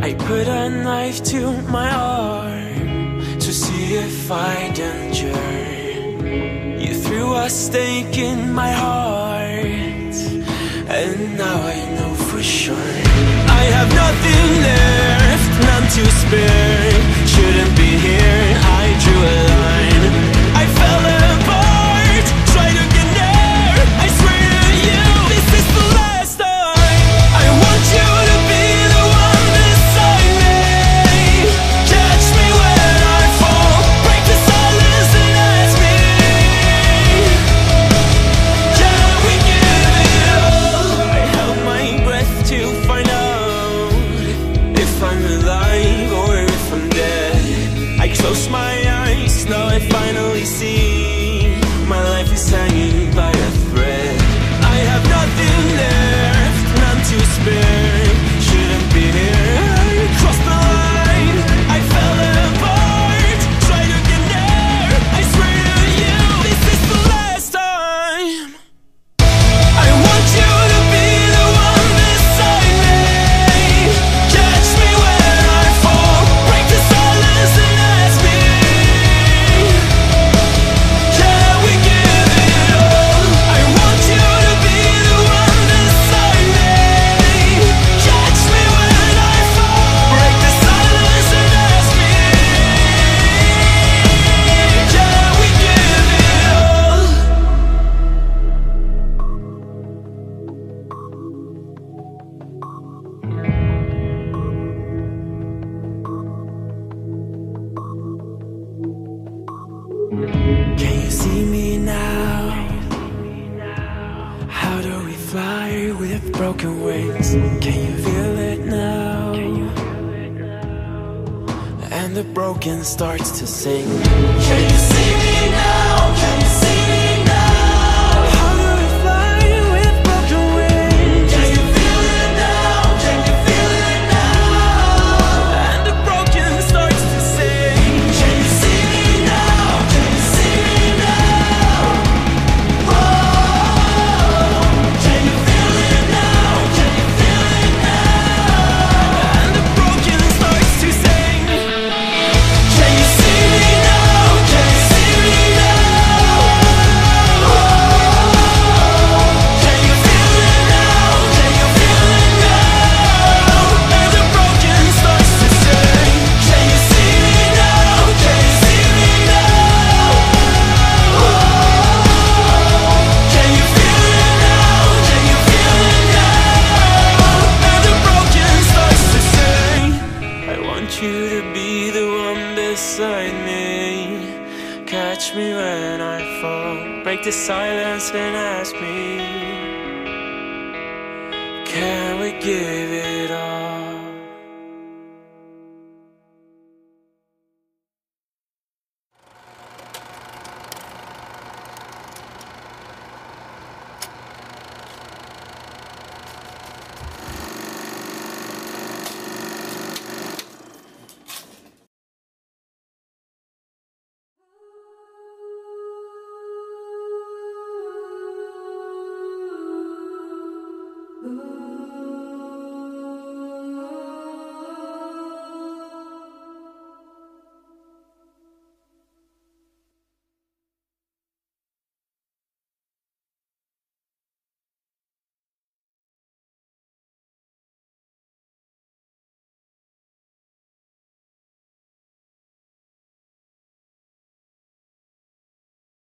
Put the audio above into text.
I put a knife to my arm to see if I'd injure. You threw a stake in my heart, and now I know for sure I have nothing left. with broken wings. Can you feel it now? And the broken starts to sing. Can you see me now? Catch me when I fall, break the silence and ask me, can we give it all?